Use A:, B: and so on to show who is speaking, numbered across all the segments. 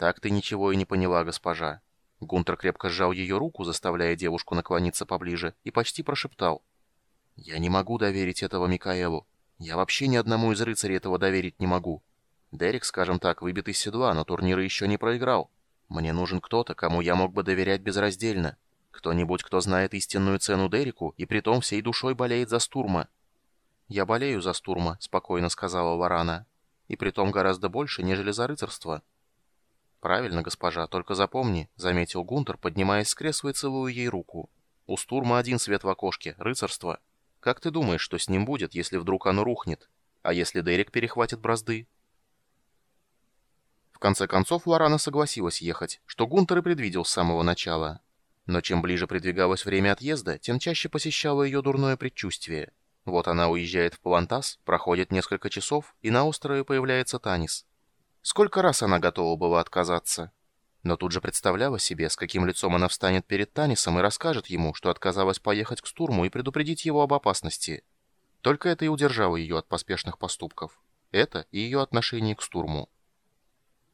A: «Так ты ничего и не поняла, госпожа». Гунтер крепко сжал ее руку, заставляя девушку наклониться поближе, и почти прошептал. «Я не могу доверить этого Микаэлу. Я вообще ни одному из рыцарей этого доверить не могу. Дерек, скажем так, выбит из седла, но турниры еще не проиграл. Мне нужен кто-то, кому я мог бы доверять безраздельно. Кто-нибудь, кто знает истинную цену Дереку и притом всей душой болеет за Стурма». «Я болею за Стурма», — спокойно сказала Варана. «И притом гораздо больше, нежели за рыцарство». «Правильно, госпожа, только запомни», — заметил Гунтер, поднимаясь с кресла и целуя ей руку. «У Стурма один свет в окошке — рыцарство. Как ты думаешь, что с ним будет, если вдруг оно рухнет? А если Дерек перехватит бразды?» В конце концов, Лорана согласилась ехать, что Гунтер и предвидел с самого начала. Но чем ближе придвигалось время отъезда, тем чаще посещало ее дурное предчувствие. Вот она уезжает в Палантас, проходит несколько часов, и на острове появляется Танис — Сколько раз она готова была отказаться? Но тут же представляла себе, с каким лицом она встанет перед Танисом и расскажет ему, что отказалась поехать к Стурму и предупредить его об опасности. Только это и удержало ее от поспешных поступков. Это и ее отношение к Стурму.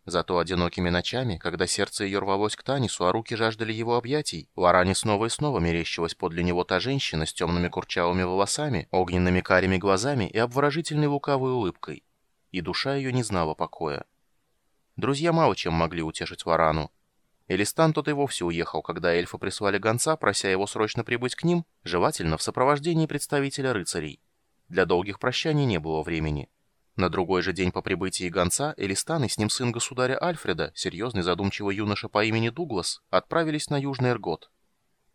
A: Зато одинокими ночами, когда сердце ее рвалось к Танису, а руки жаждали его объятий, Лоране снова и снова мерещилась подле него та женщина с темными курчавыми волосами, огненными карими глазами и обворожительной лукавой улыбкой. И душа ее не знала покоя. Друзья мало чем могли утешить Варану. Элистан тот и вовсе уехал, когда эльфы прислали гонца, прося его срочно прибыть к ним, желательно в сопровождении представителя рыцарей. Для долгих прощаний не было времени. На другой же день по прибытии гонца Элистан и с ним сын государя Альфреда, серьезный задумчивый юноша по имени Дуглас, отправились на Южный Эргот.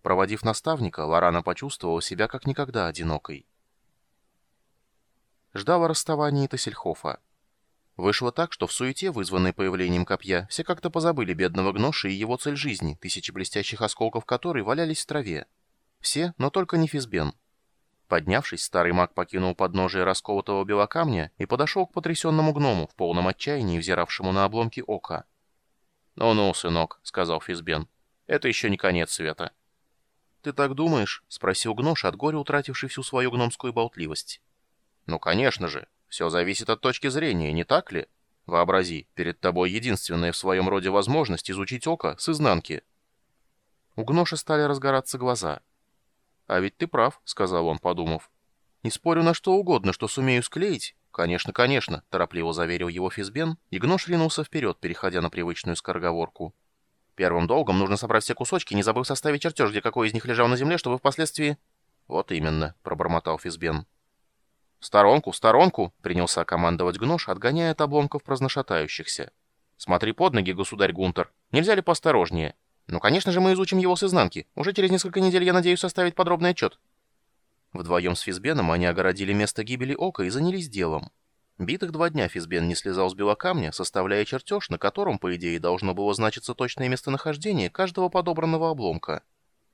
A: Проводив наставника, Лорана почувствовала себя как никогда одинокой. Ждала расставания Тассельхофа. Вышло так, что в суете, вызванной появлением копья, все как-то позабыли бедного Гноша и его цель жизни, тысячи блестящих осколков которой валялись в траве. Все, но только не Физбен. Поднявшись, старый маг покинул подножие расколотого белокамня и подошел к потрясенному гному, в полном отчаянии взиравшему на обломки ока. «Ну-ну, сынок», — сказал Физбен, — «это еще не конец света». «Ты так думаешь?» — спросил Гнош, от горя утративший всю свою гномскую болтливость. «Ну, конечно же. Все зависит от точки зрения, не так ли? Вообрази, перед тобой единственная в своем роде возможность изучить око с изнанки. У Гноша стали разгораться глаза. «А ведь ты прав», — сказал он, подумав. «Не спорю на что угодно, что сумею склеить». «Конечно, конечно», — торопливо заверил его Физбен, и Гнош ринулся вперед, переходя на привычную скороговорку. «Первым долгом нужно собрать все кусочки, не забыв составить чертеж, где какой из них лежал на земле, чтобы впоследствии...» «Вот именно», — пробормотал Физбен. «В сторонку, в сторонку!» — принялся командовать Гнош, отгоняя от обломков праздношатающихся. «Смотри под ноги, государь Гунтер. Нельзя ли поосторожнее? Ну, конечно же, мы изучим его с изнанки. Уже через несколько недель я надеюсь составить подробный отчет». Вдвоем с Физбеном они огородили место гибели Ока и занялись делом. Битых два дня Физбен не слезал с белокамня, составляя чертеж, на котором, по идее, должно было значиться точное местонахождение каждого подобранного обломка.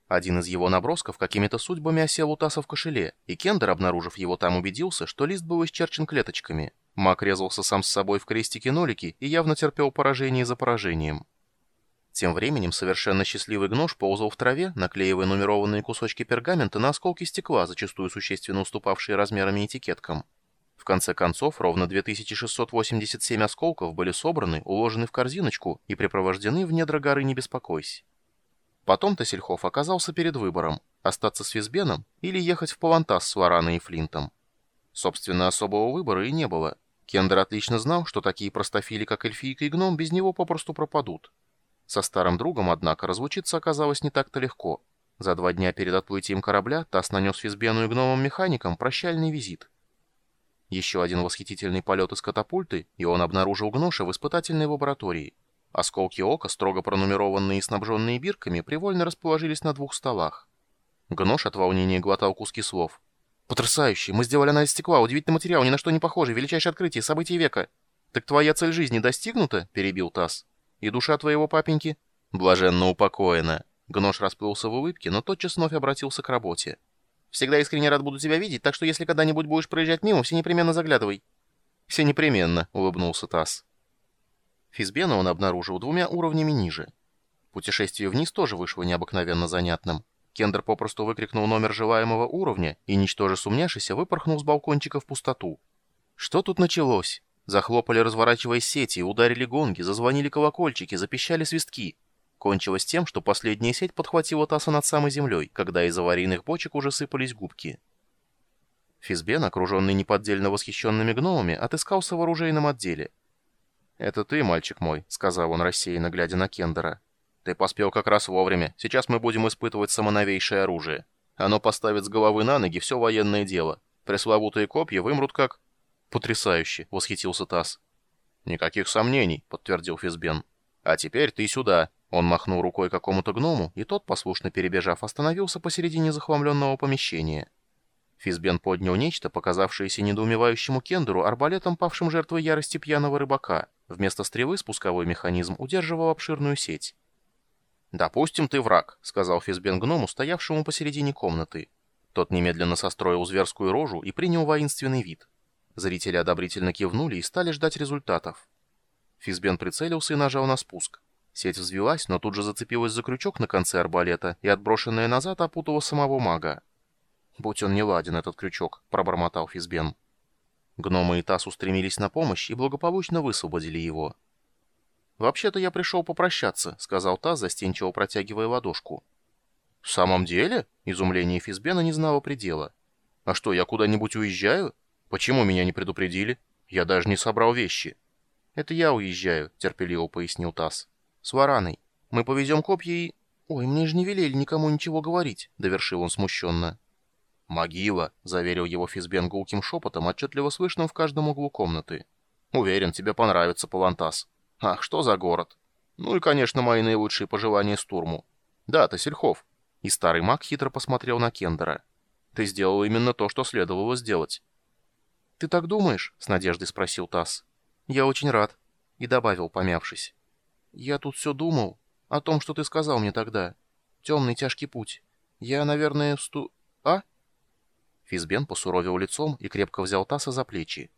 A: Один из его набросков какими-то судьбами осел у Таса в кошеле, и Кендер, обнаружив его там, убедился, что лист был исчерчен клеточками. Мак резался сам с собой в крестике-нолики и явно терпел поражение за поражением. Тем временем совершенно счастливый гнош ползал в траве, наклеивая нумерованные кусочки пергамента на осколки стекла, зачастую существенно уступавшие размерами этикеткам. В конце концов, ровно 2687 осколков были собраны, уложены в корзиночку и припровождены в недра горы «Не беспокойся». Потом Тассельхоф оказался перед выбором – остаться с Визбеном или ехать в Палантас с Вараной и Флинтом. Собственно, особого выбора и не было. Кендер отлично знал, что такие простофили, как эльфийка и гном, без него попросту пропадут. Со старым другом, однако, разлучиться оказалось не так-то легко. За два дня перед отплытием корабля Тасс нанес Визбену и гномам-механикам прощальный визит. Еще один восхитительный полет из катапульты, и он обнаружил Гноша в испытательной лаборатории – Осколки ока, строго пронумерованные и снабженные бирками, привольно расположились на двух столах. Гнош от волнения глотал куски слов. «Потрясающе! Мы сделали анализ стекла, удивительный материал, ни на что не похожий, величайшее открытие, событие века!» «Так твоя цель жизни достигнута?» — перебил Тасс. «И душа твоего папеньки?» «Блаженно упокоена!» Гнош расплылся в улыбке, но тотчас вновь обратился к работе. «Всегда искренне рад буду тебя видеть, так что если когда-нибудь будешь проезжать мимо, все непременно заглядывай». «Все непременно», — улыбнулся Тасс. Физбена он обнаружил двумя уровнями ниже. Путешествие вниз тоже вышло необыкновенно занятным. Кендер попросту выкрикнул номер желаемого уровня и, ничтоже сумняшися, выпорхнул с балкончика в пустоту. Что тут началось? Захлопали, разворачивая сети, ударили гонги, зазвонили колокольчики, запищали свистки. Кончилось тем, что последняя сеть подхватила таса над самой землей, когда из аварийных бочек уже сыпались губки. Физбен, окруженный неподдельно восхищенными гномами, отыскался в оружейном отделе. «Это ты, мальчик мой», — сказал он рассеянно, глядя на Кендера. «Ты поспел как раз вовремя. Сейчас мы будем испытывать самоновейшее оружие. Оно поставит с головы на ноги все военное дело. Пресловутые копья вымрут как...» «Потрясающе!» — восхитился Тасс. «Никаких сомнений», — подтвердил Физбен. «А теперь ты сюда». Он махнул рукой какому-то гному, и тот, послушно перебежав, остановился посередине захламленного помещения. Физбен поднял нечто, показавшееся недоумевающему Кендеру арбалетом, павшим жертвой ярости пьяного рыбака. Вместо стрелы спусковой механизм удерживал обширную сеть. «Допустим, ты враг», — сказал Физбен гному, стоявшему посередине комнаты. Тот немедленно состроил зверскую рожу и принял воинственный вид. Зрители одобрительно кивнули и стали ждать результатов. Физбен прицелился и нажал на спуск. Сеть взвилась, но тут же зацепилась за крючок на конце арбалета и, отброшенная назад, опутала самого мага. «Будь он не ладен, этот крючок», — пробормотал Физбен. Гномы и Тасс устремились на помощь и благополучно высвободили его. «Вообще-то я пришел попрощаться», — сказал Тасс, застенчиво протягивая ладошку. «В самом деле?» — изумление Физбена не знало предела. «А что, я куда-нибудь уезжаю? Почему меня не предупредили? Я даже не собрал вещи». «Это я уезжаю», — терпеливо пояснил Тасс. «С Вараной. Мы повезем копья и...» «Ой, мне же не велели никому ничего говорить», — довершил он смущенно. «Могила», — заверил его Физбен гулким шепотом, отчетливо слышным в каждом углу комнаты. «Уверен, тебе понравится Палантас. Ах, что за город! Ну и, конечно, мои наилучшие пожелания Стурму. Да, ты Сельхов». И старый маг хитро посмотрел на Кендера. «Ты сделал именно то, что следовало сделать». «Ты так думаешь?» — с надеждой спросил Тасс. «Я очень рад». И добавил, помявшись. «Я тут все думал о том, что ты сказал мне тогда. Темный тяжкий путь. Я, наверное, всту... А?» Физбен посуровил лицом и крепко взял Таса за плечи.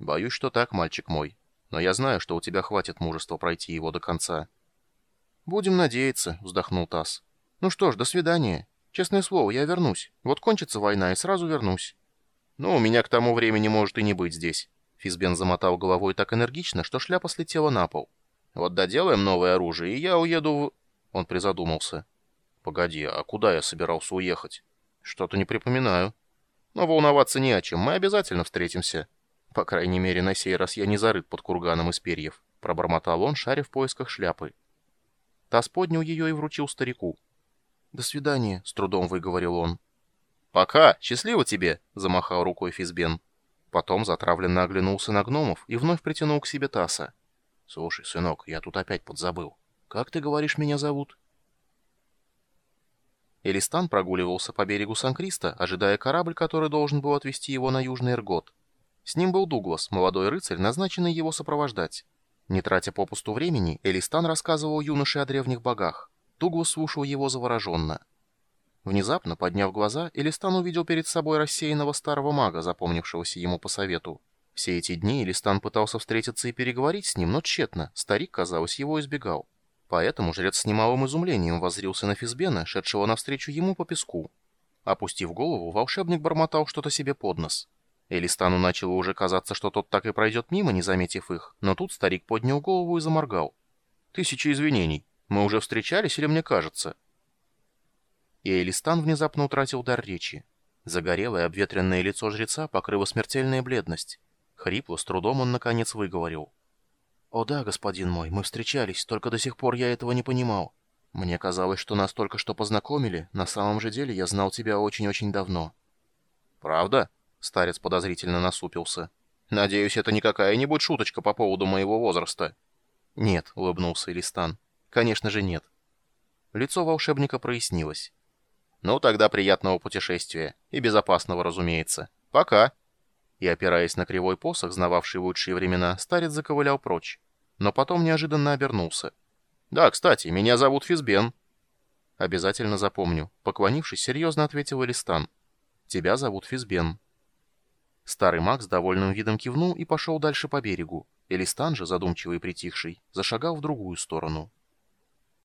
A: «Боюсь, что так, мальчик мой. Но я знаю, что у тебя хватит мужества пройти его до конца». «Будем надеяться», — вздохнул Тасс. «Ну что ж, до свидания. Честное слово, я вернусь. Вот кончится война, и сразу вернусь». «Ну, у меня к тому времени может и не быть здесь». Физбен замотал головой так энергично, что шляпа слетела на пол. «Вот доделаем новое оружие, и я уеду в...» Он призадумался. «Погоди, а куда я собирался уехать?» «Что-то не припоминаю». Но волноваться не о чем, мы обязательно встретимся. По крайней мере, на сей раз я не зарыт под курганом из перьев», — пробормотал он, шаря в поисках шляпы. Тасс поднял ее и вручил старику. «До свидания», — с трудом выговорил он. «Пока! Счастливо тебе!» — замахал рукой Физбен. Потом затравленно оглянулся на гномов и вновь притянул к себе Таса. «Слушай, сынок, я тут опять подзабыл. Как ты говоришь, меня зовут?» Элистан прогуливался по берегу Сан-Криста, ожидая корабль, который должен был отвезти его на Южный Эргот. С ним был Дуглас, молодой рыцарь, назначенный его сопровождать. Не тратя попусту времени, Элистан рассказывал юноше о древних богах. Дуглас слушал его завороженно. Внезапно, подняв глаза, Элистан увидел перед собой рассеянного старого мага, запомнившегося ему по совету. Все эти дни Элистан пытался встретиться и переговорить с ним, но тщетно. Старик, казалось, его избегал. Поэтому жрец с немалым изумлением воззрился на Физбена, шедшего навстречу ему по песку. Опустив голову, волшебник бормотал что-то себе под нос. Элистану начало уже казаться, что тот так и пройдет мимо, не заметив их, но тут старик поднял голову и заморгал. «Тысяча извинений. Мы уже встречались или мне кажется?» И Элистан внезапно утратил дар речи. Загорелое обветренное лицо жреца покрыло смертельная бледность. Хрипло, с трудом он наконец выговорил. «О да, господин мой, мы встречались, только до сих пор я этого не понимал. Мне казалось, что нас только что познакомили, на самом же деле я знал тебя очень-очень давно». «Правда?» — старец подозрительно насупился. «Надеюсь, это не какая-нибудь шуточка по поводу моего возраста». «Нет», — улыбнулся Элистан. «Конечно же нет». Лицо волшебника прояснилось. «Ну, тогда приятного путешествия. И безопасного, разумеется. Пока!» И, опираясь на кривой посох, знававший лучшие времена, старец заковылял прочь но потом неожиданно обернулся. «Да, кстати, меня зовут Физбен». «Обязательно запомню», — поклонившись, серьезно ответил Элистан. «Тебя зовут Физбен». Старый маг с довольным видом кивнул и пошел дальше по берегу. Элистан же, задумчивый и притихший, зашагал в другую сторону.